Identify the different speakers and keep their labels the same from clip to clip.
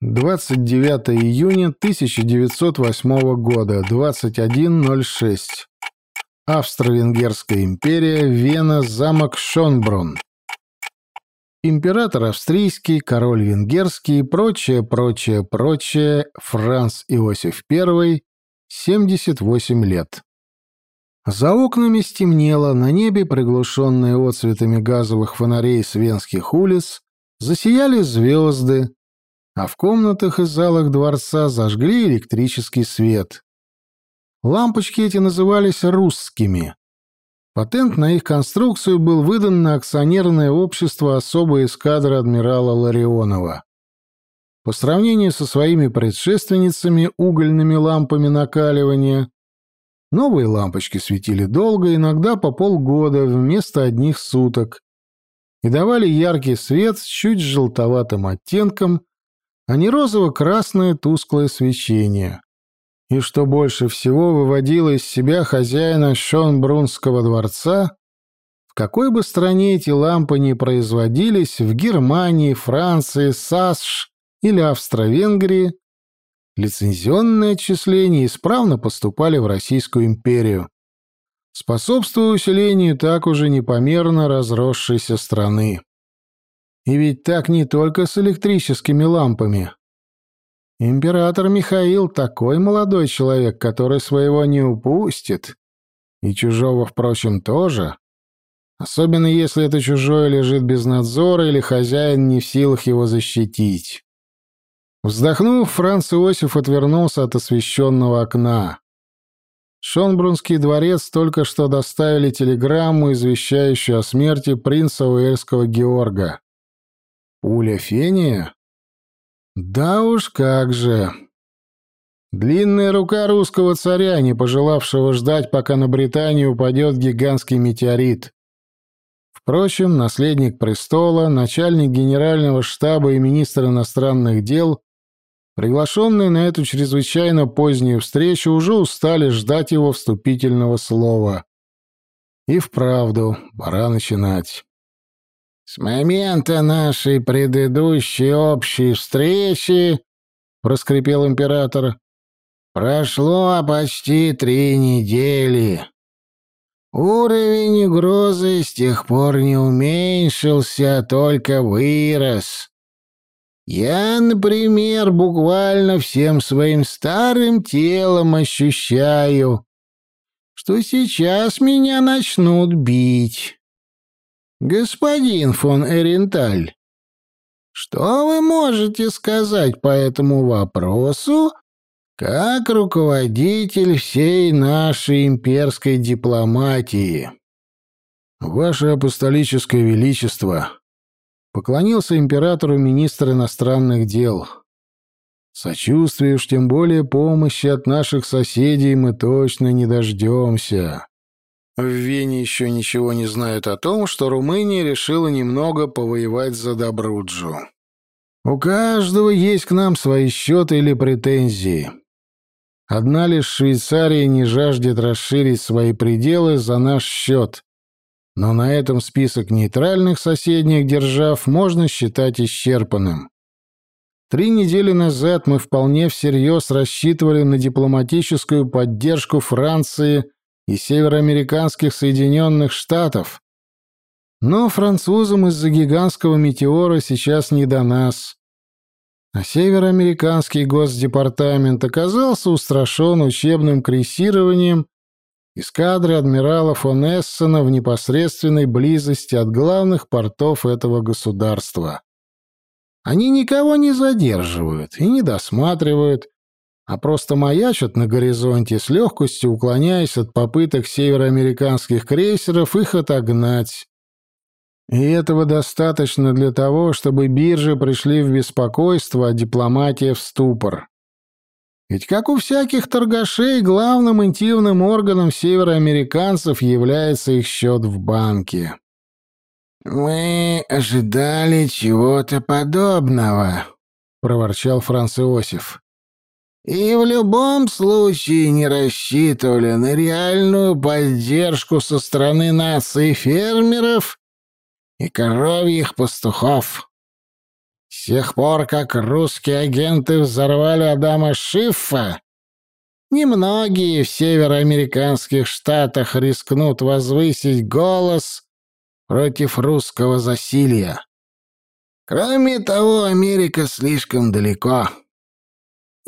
Speaker 1: 29 июня 1908 года, 21.06. Австро-Венгерская империя, Вена, замок Шонбрун. Император австрийский, король венгерский, прочее, прочее, прочее, Франц Иосиф I, 78 лет. За окнами стемнело, на небе, приглушенные отцветами газовых фонарей с венских улиц, засияли звезды, а в комнатах и залах дворца зажгли электрический свет. Лампочки эти назывались «русскими». Патент на их конструкцию был выдан на акционерное общество особой эскадры адмирала Ларионова. По сравнению со своими предшественницами угольными лампами накаливания, новые лампочки светили долго, иногда по полгода вместо одних суток, и давали яркий свет с чуть желтоватым оттенком, а не розово-красное тусклое свечение. И что больше всего выводило из себя хозяина Шонбрунского дворца, в какой бы стране эти лампы ни производились, в Германии, Франции, САСШ или Австро-Венгрии, лицензионные отчисления исправно поступали в Российскую империю, способствуя усилению так уже непомерно разросшейся страны. И ведь так не только с электрическими лампами. Император Михаил такой молодой человек, который своего не упустит. И чужого, впрочем, тоже. Особенно если это чужое лежит без надзора или хозяин не в силах его защитить. Вздохнув, Франц Иосиф отвернулся от освещенного окна. Шонбрунский дворец только что доставили телеграмму, извещающую о смерти принца Уэльского Георга. Пуля Фения? Да уж как же. Длинная рука русского царя, не пожелавшего ждать, пока на Британию упадет гигантский метеорит. Впрочем, наследник престола, начальник генерального штаба и министр иностранных дел, приглашенные на эту чрезвычайно позднюю встречу, уже устали ждать его вступительного слова. И вправду, пора начинать. С момента нашей предыдущей общей встречи, проскрипел император, прошло почти три недели. Уровень угрозы с тех пор не уменьшился, а только вырос. Я, например, буквально всем своим старым телом ощущаю, что сейчас меня начнут бить. «Господин фон Эренталь, что вы можете сказать по этому вопросу как руководитель всей нашей имперской дипломатии?» «Ваше апостолическое величество», — поклонился императору министр иностранных дел. «Сочувствия уж тем более помощи от наших соседей мы точно не дождемся». В Вене еще ничего не знают о том, что Румыния решила немного повоевать за Добруджу. У каждого есть к нам свои счеты или претензии. Одна лишь Швейцария не жаждет расширить свои пределы за наш счет. Но на этом список нейтральных соседних держав можно считать исчерпанным. Три недели назад мы вполне всерьез рассчитывали на дипломатическую поддержку Франции – и североамериканских Соединенных Штатов. Но французам из-за гигантского метеора сейчас не до нас. А североамериканский госдепартамент оказался устрашен учебным крейсированием эскадры адмирала фон Эссена в непосредственной близости от главных портов этого государства. Они никого не задерживают и не досматривают, а просто маячат на горизонте с легкостью уклоняясь от попыток североамериканских крейсеров их отогнать. И этого достаточно для того, чтобы биржи пришли в беспокойство, а дипломатия в ступор. Ведь, как у всяких торгашей, главным интимным органом североамериканцев является их счет в банке. «Мы ожидали чего-то подобного», — проворчал Франц Иосиф и в любом случае не рассчитывали на реальную поддержку со стороны нации фермеров и коровьих пастухов.
Speaker 2: С тех пор, как русские агенты взорвали Адама Шиффа, немногие в североамериканских штатах рискнут возвысить голос против русского засилья. Кроме того, Америка слишком далеко.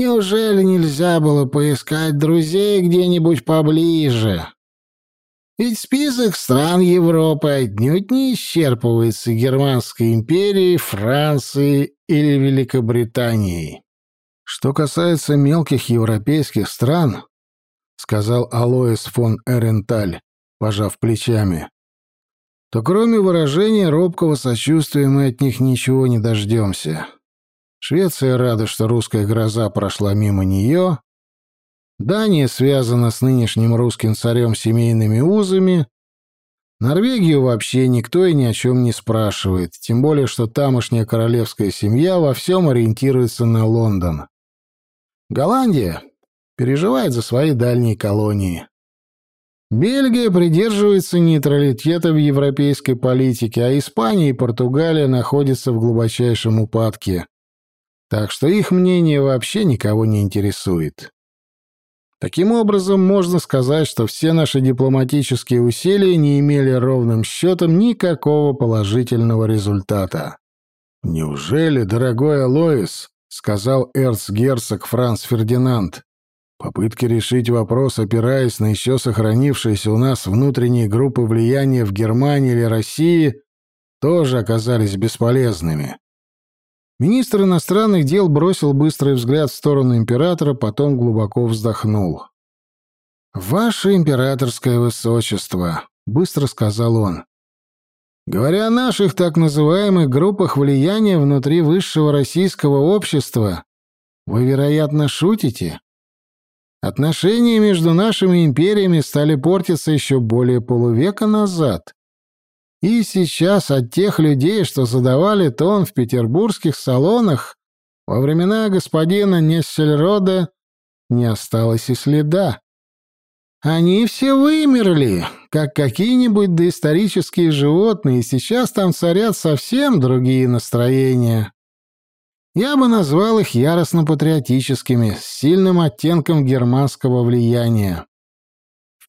Speaker 2: Неужели нельзя было поискать друзей где-нибудь поближе? Ведь список стран Европы отнюдь не исчерпывается Германской империей, Францией или Великобританией.
Speaker 1: Что касается мелких европейских стран, сказал Алоис фон Эренталь, пожав плечами, то кроме выражения робкого сочувствия мы от них ничего не дождемся. Швеция рада, что русская гроза прошла мимо нее. Дания связана с нынешним русским царем семейными узами. Норвегию вообще никто и ни о чем не спрашивает, тем более, что тамошняя королевская семья во всем ориентируется на Лондон. Голландия переживает за свои дальние колонии. Бельгия придерживается нейтралитета в европейской политике, а Испания и Португалия находятся в глубочайшем упадке. Так что их мнение вообще никого не интересует. Таким образом, можно сказать, что все наши дипломатические усилия не имели ровным счетом никакого положительного результата. «Неужели, дорогой Алоис, — сказал эрцгерцог Франц Фердинанд, — попытки решить вопрос, опираясь на еще сохранившиеся у нас внутренние группы влияния в Германии или России, тоже оказались бесполезными?» Министр иностранных дел бросил быстрый взгляд в сторону императора, потом глубоко вздохнул. «Ваше императорское высочество», — быстро сказал он, — «говоря о наших так называемых группах влияния внутри высшего российского общества, вы, вероятно, шутите. Отношения между нашими империями стали портиться еще более полувека назад. И сейчас от тех людей, что задавали тон в петербургских салонах, во времена господина Нессельрода не осталось и следа. Они все вымерли, как какие-нибудь доисторические животные, и сейчас там царят совсем другие настроения. Я бы назвал их яростно-патриотическими, с сильным оттенком германского влияния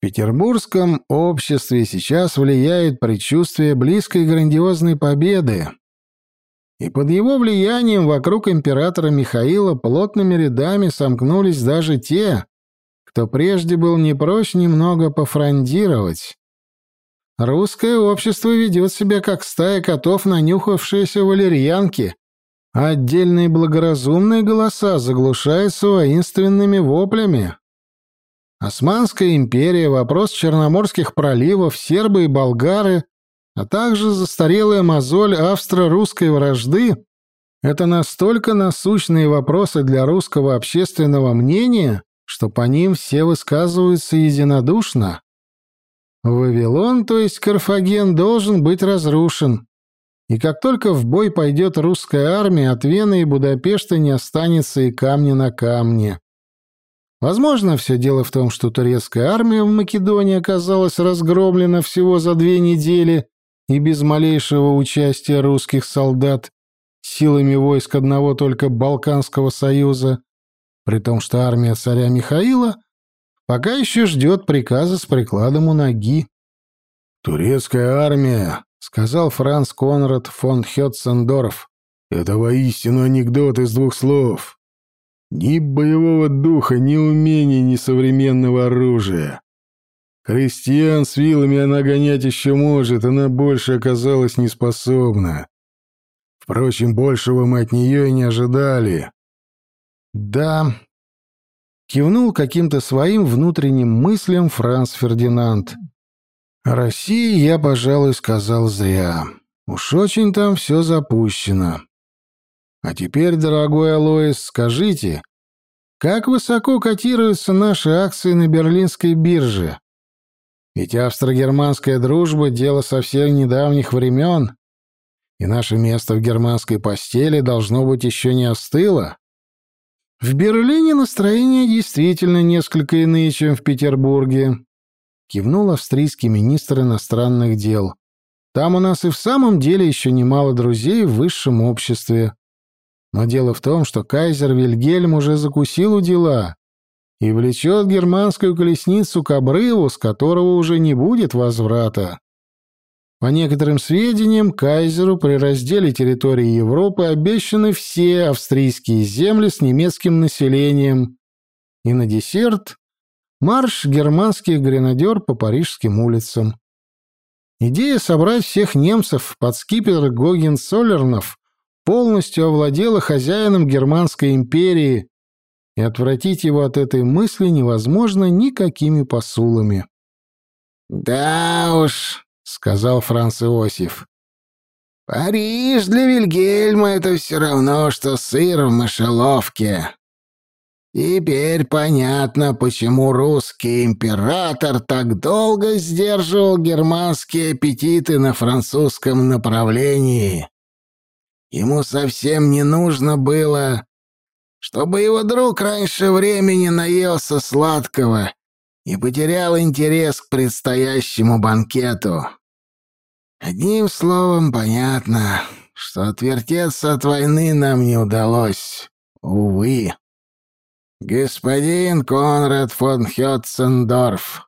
Speaker 1: петербургском обществе сейчас влияет предчувствие близкой грандиозной победы. И под его влиянием вокруг императора Михаила плотными рядами сомкнулись даже те, кто прежде был не прочь немного пофрондировать. Русское общество ведет себя как стая котов, нанюхавшиеся валерьянки, а отдельные благоразумные голоса заглушаются воинственными воплями. Османская империя, вопрос черноморских проливов, сербы и болгары, а также застарелая мозоль австро-русской вражды — это настолько насущные вопросы для русского общественного мнения, что по ним все высказываются единодушно. Вавилон, то есть Карфаген, должен быть разрушен. И как только в бой пойдет русская армия, от Вены и Будапешта не останется и камня на камне. Возможно, все дело в том, что турецкая армия в Македонии оказалась разгромлена всего за две недели и без малейшего участия русских солдат силами войск одного только Балканского союза, при том, что армия царя Михаила пока еще ждет приказа с прикладом у ноги. «Турецкая армия», — сказал Франц Конрад фон Хетцендорф, — «это воистину анекдот из двух слов». Ни боевого духа, ни умений, ни современного оружия. Крестьян с вилами она гонять еще может, она больше оказалась неспособна. Впрочем, большего мы от нее и не ожидали. Да, кивнул каким-то своим внутренним мыслям Франц Фердинанд. О России я, пожалуй, сказал зря. Уж очень там все запущено. А теперь, дорогой Алоис, скажите, как высоко котируются наши акции на берлинской бирже? Ведь австро-германская дружба — дело совсем недавних времен, и наше место в германской постели должно быть еще не остыло. В Берлине настроения действительно несколько иные, чем в Петербурге, кивнул австрийский министр иностранных дел. Там у нас и в самом деле еще немало друзей в высшем обществе. Но дело в том, что кайзер Вильгельм уже закусил у дела и влечет германскую колесницу к обрыву, с которого уже не будет возврата. По некоторым сведениям, кайзеру при разделе территории Европы обещаны все австрийские земли с немецким населением, и на десерт марш германских гренадер по парижским улицам. Идея собрать всех немцев под скипетр Гогенцоллернов полностью овладела хозяином Германской империи, и отвратить его от этой мысли невозможно никакими посулами.
Speaker 2: «Да уж», — сказал Франц Иосиф, — «Париж для Вильгельма — это все равно, что сыр в мышеловке. Теперь понятно, почему русский император так долго сдерживал германские аппетиты на французском направлении. Ему совсем не нужно было, чтобы его друг раньше времени наелся сладкого и потерял интерес к предстоящему банкету. Одним словом, понятно, что отвертеться от войны нам не удалось. Увы. «Господин Конрад фон Хетцендорф,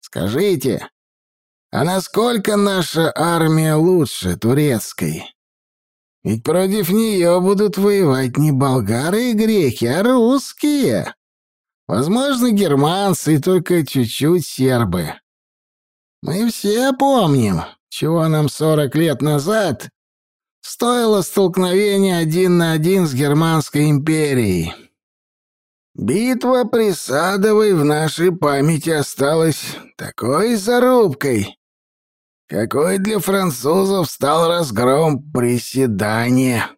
Speaker 2: скажите, а насколько наша армия лучше турецкой? Ведь против нее будут воевать не болгары и греки, а русские. Возможно, германцы и только чуть-чуть сербы. Мы все помним, чего нам сорок лет назад стоило столкновение один на один с Германской империей». Битва при Садовой в нашей памяти осталась такой зарубкой, какой для французов стал разгром приседания.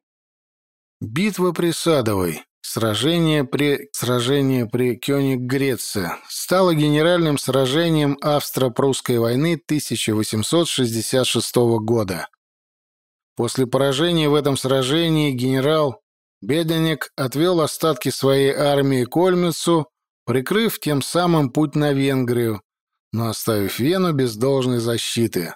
Speaker 1: Битва при Садовой, сражение при сражение при Кёниг-Греце, стало генеральным сражением Австро-Прусской войны 1866 года. После поражения в этом сражении генерал Беденек отвел остатки своей армии к Ольмицу, прикрыв тем самым путь на Венгрию, но оставив Вену без должной защиты.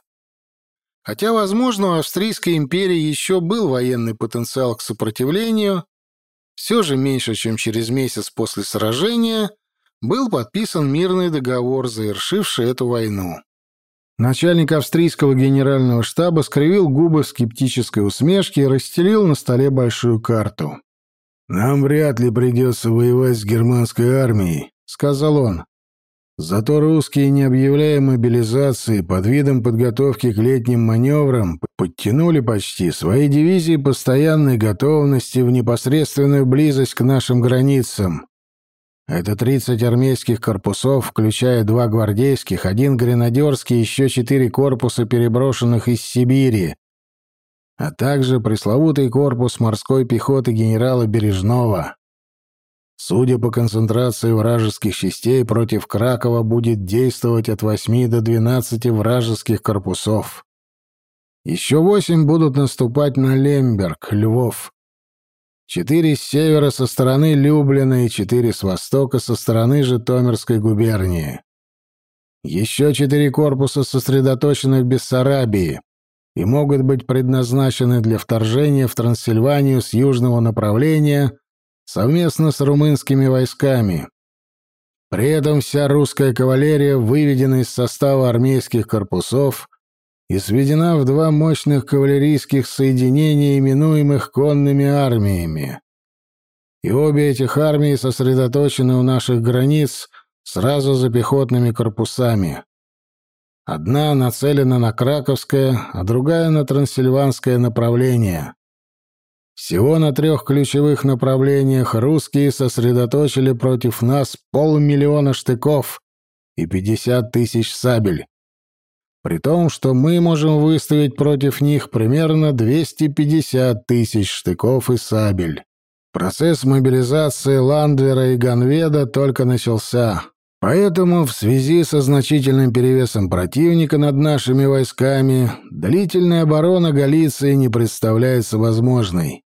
Speaker 1: Хотя, возможно, у Австрийской империи еще был военный потенциал к сопротивлению, все же меньше, чем через месяц после сражения, был подписан мирный договор, завершивший эту войну. Начальник австрийского генерального штаба скривил губы в скептической усмешке и расстелил на столе большую карту. «Нам вряд ли придется воевать с германской армией», — сказал он. «Зато русские, не объявляя мобилизации, под видом подготовки к летним маневрам, подтянули почти свои дивизии постоянной готовности в непосредственную близость к нашим границам, это 30 армейских корпусов, включая два гвардейских, один гренадерский, еще четыре корпуса, переброшенных из Сибири, а также пресловутый корпус морской пехоты генерала Бережного. Судя по концентрации вражеских частей, против Кракова будет действовать от 8 до 12 вражеских корпусов. Еще восемь будут наступать на Лемберг, Львов, Четыре с севера со стороны Люблина и четыре с востока со стороны Житомирской губернии. Еще четыре корпуса сосредоточены в Бессарабии и могут быть предназначены для вторжения в Трансильванию с южного направления совместно с румынскими войсками. При этом вся русская кавалерия выведена из состава армейских корпусов и сведена в два мощных кавалерийских соединения, именуемых конными армиями. И обе этих армии сосредоточены у наших границ сразу за пехотными корпусами. Одна нацелена на Краковское, а другая на Трансильванское направление. Всего на трех ключевых направлениях русские сосредоточили против нас полмиллиона штыков и пятьдесят тысяч сабель при том, что мы можем выставить против них примерно 250 тысяч штыков и сабель. Процесс мобилизации Ландвера и Ганведа только начался. Поэтому в связи со значительным перевесом противника над нашими войсками длительная оборона Галиции не представляется возможной.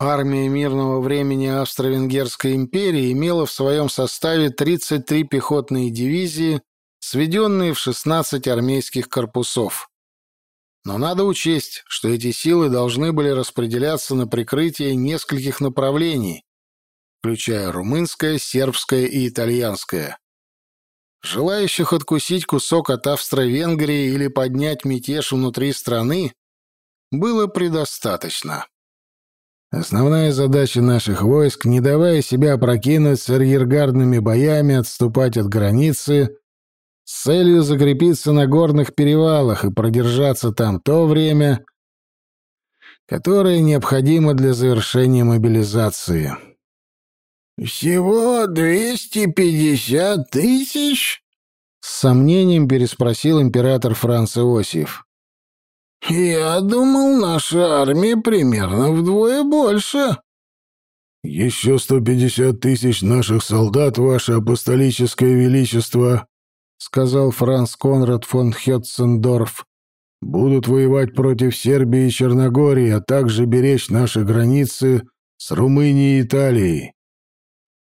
Speaker 1: Армия мирного времени Австро-Венгерской империи имела в своем составе 33 пехотные дивизии сведенные в 16 армейских корпусов. Но надо учесть, что эти силы должны были распределяться на прикрытие нескольких направлений, включая румынское, сербское и итальянское. Желающих откусить кусок от Австро-Венгрии или поднять мятеж внутри страны было предостаточно. Основная задача наших войск, не давая себя опрокинуть с арьергардными боями, отступать от границы с целью закрепиться на горных перевалах и продержаться там то время, которое необходимо для завершения мобилизации.
Speaker 2: «Всего двести пятьдесят тысяч?»
Speaker 1: — с сомнением переспросил император Франц Иосиф.
Speaker 2: «Я думал, наша армия примерно вдвое больше».
Speaker 3: «Еще сто пятьдесят тысяч наших солдат, ваше апостолическое величество», — сказал Франц Конрад фон Хетцендорф, — «будут воевать против Сербии и Черногории, а также беречь наши границы с Румынией и Италией.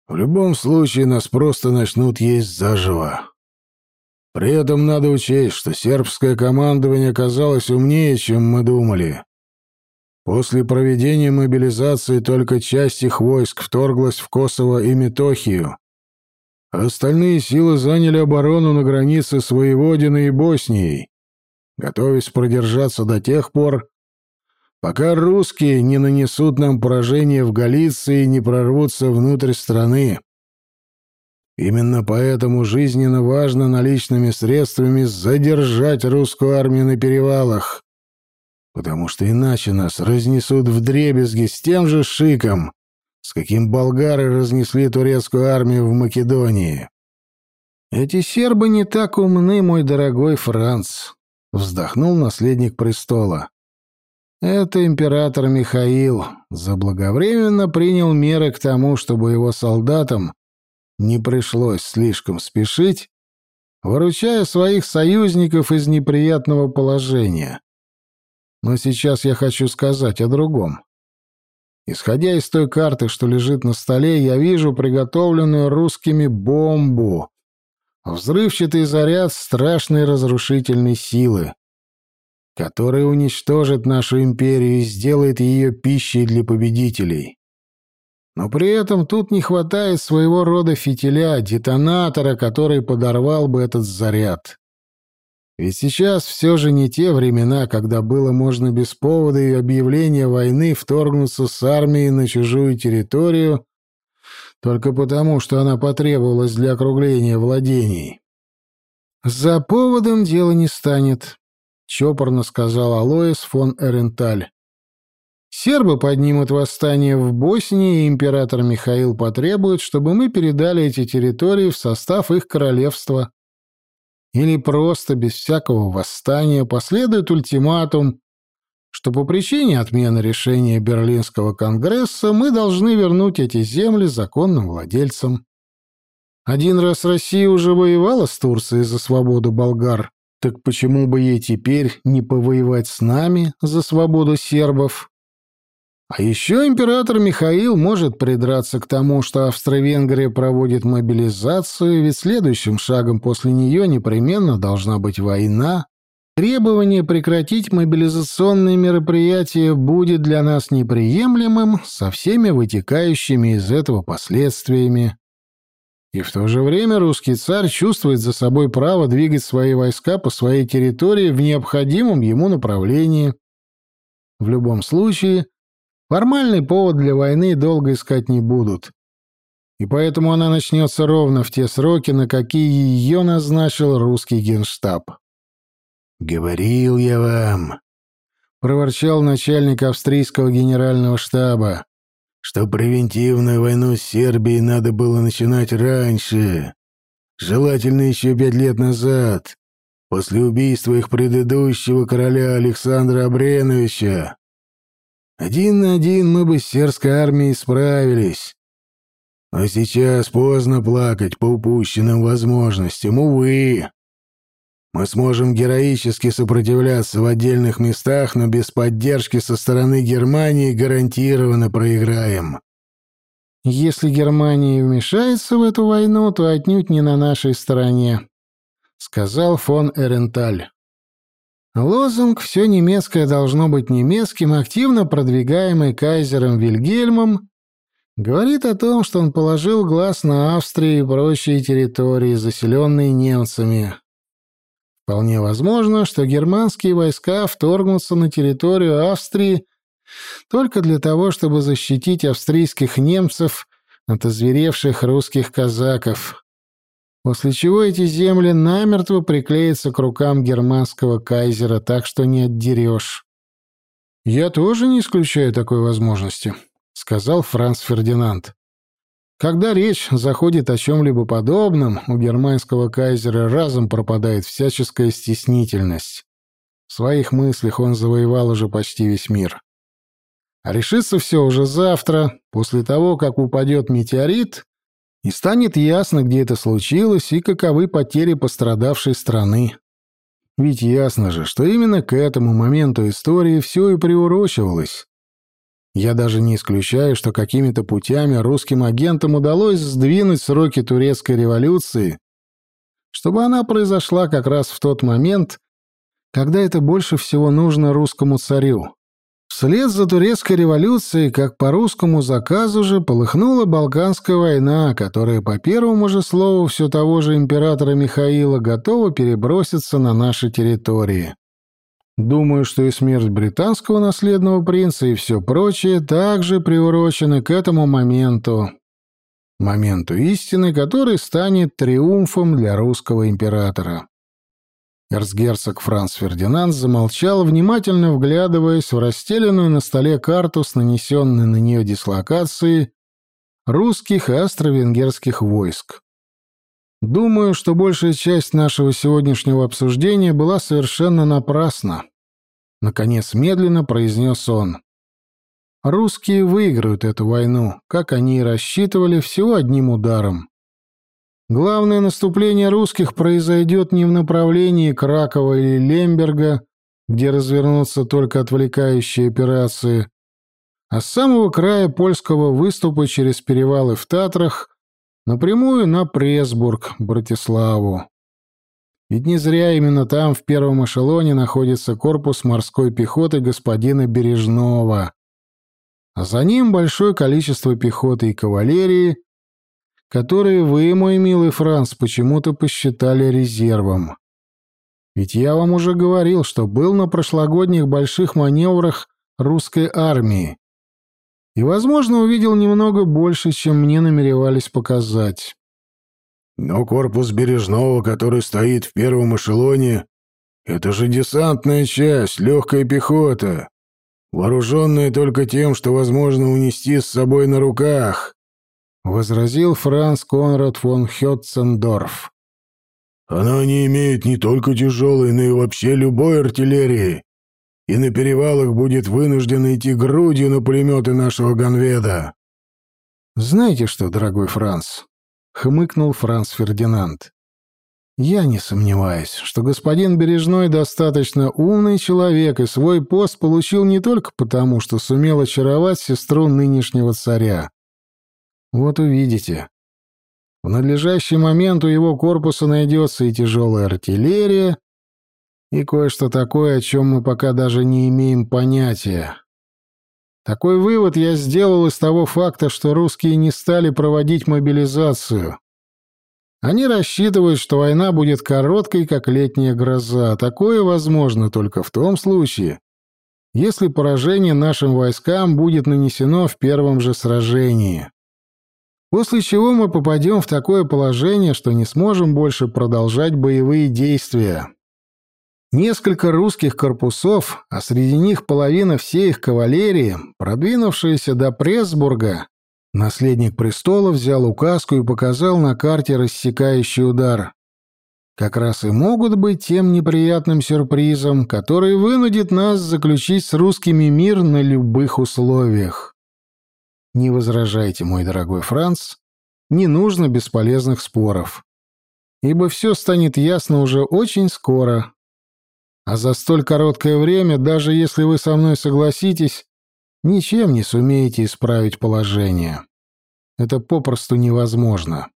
Speaker 3: В любом случае нас просто начнут есть заживо. При этом надо учесть, что сербское командование оказалось умнее, чем мы думали. После проведения мобилизации только часть их войск вторглась в Косово и Метохию. Остальные силы заняли оборону на границе с Воеводиной и Боснией, готовясь продержаться до тех пор, пока русские не нанесут нам поражение в Галиции и не прорвутся внутрь страны. Именно поэтому жизненно важно наличными средствами задержать русскую армию на перевалах, потому что иначе нас разнесут в дребезги с тем же шиком, с каким болгары разнесли турецкую армию в Македонии.
Speaker 1: «Эти сербы не так умны, мой дорогой Франц», — вздохнул наследник престола. Это император Михаил заблаговременно принял меры к тому, чтобы его солдатам не пришлось слишком спешить, выручая своих союзников из неприятного положения. Но сейчас я хочу сказать о другом. Исходя из той карты, что лежит на столе, я вижу приготовленную русскими бомбу. Взрывчатый заряд страшной разрушительной силы который уничтожит нашу империю и сделает ее пищей для победителей. Но при этом тут не хватает своего рода фитиля, детонатора, который подорвал бы этот заряд. Ведь сейчас все же не те времена, когда было можно без повода и объявления войны вторгнуться с армией на чужую территорию только потому, что она потребовалась для округления владений. За поводом дело не станет чопорно сказал Алоис фон Эренталь. Сербы поднимут восстание в Боснии, и император Михаил потребует, чтобы мы передали эти территории в состав их королевства. Или просто без всякого восстания последует ультиматум, что по причине отмены решения Берлинского конгресса мы должны вернуть эти земли законным владельцам. Один раз Россия уже воевала с Турцией за свободу болгар, так почему бы ей теперь не повоевать с нами за свободу сербов? А еще император Михаил может придраться к тому, что Австро-Венгрия проводит мобилизацию, ведь следующим шагом после нее непременно должна быть война. Требование прекратить мобилизационные мероприятия будет для нас неприемлемым со всеми вытекающими из этого последствиями. И в то же время русский царь чувствует за собой право двигать свои войска по своей территории в необходимом ему направлении. В любом случае, формальный повод для войны долго искать не будут. И поэтому она начнется ровно в те сроки, на какие ее назначил русский генштаб.
Speaker 3: «Говорил я вам», — проворчал начальник австрийского генерального штаба что превентивную войну с Сербией надо было начинать раньше, желательно еще пять лет назад, после убийства их предыдущего короля Александра Абреновича. Один на один мы бы с сербской армией справились. Но сейчас поздно плакать по упущенным возможностям, увы. Мы сможем героически сопротивляться в отдельных местах, но без поддержки со стороны Германии гарантированно проиграем.
Speaker 1: Если Германия вмешается в эту войну, то отнюдь не на нашей стороне, сказал фон Эренталь. Лозунг «Все немецкое должно быть немецким», активно продвигаемый кайзером Вильгельмом, говорит о том, что он положил глаз на Австрию и прочие территории, заселенные немцами. Вполне возможно, что германские войска вторгнутся на территорию Австрии только для того, чтобы защитить австрийских немцев от озверевших русских казаков после чего эти земли намертво приклеятся к рукам германского кайзера, так что не отдерешь. «Я тоже не исключаю такой возможности», — сказал Франц Фердинанд. Когда речь заходит о чем-либо подобном, у германского кайзера разом пропадает всяческая стеснительность. В своих мыслях он завоевал уже почти весь мир. А решится все уже завтра, после того, как упадет метеорит, и станет ясно, где это случилось и каковы потери пострадавшей страны. Ведь ясно же, что именно к этому моменту истории все и приурочивалось. Я даже не исключаю, что какими-то путями русским агентам удалось сдвинуть сроки турецкой революции, чтобы она произошла как раз в тот момент, когда это больше всего нужно русскому царю. Вслед за турецкой революцией, как по русскому заказу же, полыхнула Балканская война, которая по первому же слову все того же императора Михаила готова переброситься на наши территории. Думаю, что и смерть британского наследного принца и все прочее также приурочены к этому моменту. Моменту истины, который станет триумфом для русского императора. Эрцгерцог Франц Фердинанд замолчал, внимательно вглядываясь в расстеленную на столе карту с нанесенной на нее дислокацией русских и австро-венгерских войск. Думаю, что большая часть нашего сегодняшнего обсуждения была совершенно напрасна. Наконец, медленно произнес он. Русские выиграют эту войну, как они и рассчитывали, всего одним ударом. Главное наступление русских произойдет не в направлении Кракова или Лемберга, где развернутся только отвлекающие операции, а с самого края польского выступа через перевалы в Татрах напрямую на Пресбург, Братиславу. Ведь не зря именно там в первом эшелоне находится корпус морской пехоты господина Бережного, а за ним большое количество пехоты и кавалерии, которые вы, мой милый Франц, почему-то посчитали резервом. Ведь я вам уже говорил, что был на прошлогодних больших маневрах русской армии. И, возможно, увидел немного больше, чем мне намеревались показать.
Speaker 3: Но корпус Бережного, который стоит в первом эшелоне, это же десантная часть, легкая пехота, вооруженная только тем, что возможно унести с собой на руках. — возразил Франц Конрад фон Хетцендорф.
Speaker 2: «Она не имеет не только тяжелой, но и вообще любой артиллерии, и на перевалах будет вынуждена идти грудью на пулеметы нашего Ганведа».
Speaker 1: «Знаете что, дорогой Франц?» — хмыкнул Франц Фердинанд. «Я не сомневаюсь, что господин Бережной достаточно умный человек и свой пост получил не только потому, что сумел очаровать сестру нынешнего царя, вот увидите. В надлежащий момент у его корпуса найдется и тяжелая артиллерия, и кое-что такое, о чем мы пока даже не имеем понятия. Такой вывод я сделал из того факта, что русские не стали проводить мобилизацию. Они рассчитывают, что война будет короткой, как летняя гроза. Такое возможно только в том случае, если поражение нашим войскам будет нанесено в первом же сражении. После чего мы попадем в такое положение, что не сможем больше продолжать боевые действия. Несколько русских корпусов, а среди них половина всей их кавалерии, продвинувшаяся до Пресбурга, наследник престола взял указку и показал на карте рассекающий удар. Как раз и могут быть тем неприятным сюрпризом, который вынудит нас заключить с русскими мир на любых условиях. Не возражайте, мой дорогой Франц, не нужно бесполезных споров, ибо все станет ясно уже очень скоро. А за столь короткое время, даже если вы со мной согласитесь, ничем не сумеете исправить положение. Это попросту невозможно.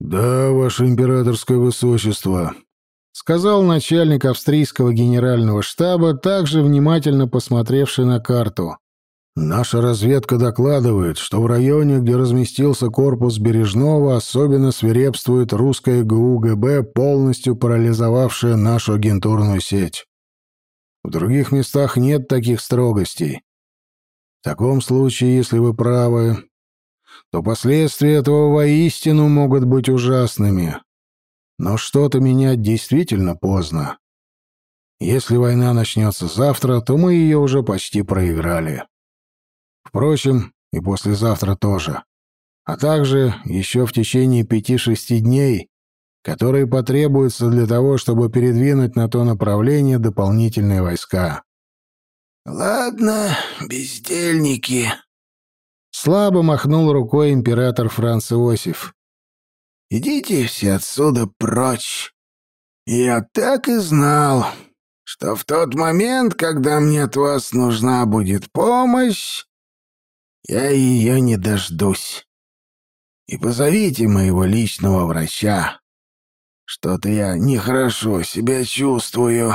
Speaker 3: «Да, ваше императорское высочество», —
Speaker 1: сказал начальник австрийского генерального штаба, также внимательно посмотревший на карту.
Speaker 3: Наша разведка докладывает, что в районе, где разместился корпус Бережного, особенно свирепствует русская ГУГБ, полностью парализовавшая нашу агентурную сеть. В других местах нет таких строгостей. В таком случае, если вы правы, то последствия этого воистину могут быть ужасными. Но что-то менять действительно поздно. Если война начнется завтра, то мы ее уже почти проиграли. Впрочем, и послезавтра тоже. А также еще в течение пяти-шести дней, которые потребуются для того, чтобы передвинуть на то направление дополнительные войска.
Speaker 2: «Ладно, бездельники», —
Speaker 1: слабо махнул рукой император Франц Иосиф.
Speaker 2: Идите все отсюда прочь. Я так и знал, что в тот момент, когда мне от вас нужна будет помощь, я ее не дождусь. И позовите моего личного врача. Что-то я нехорошо себя чувствую».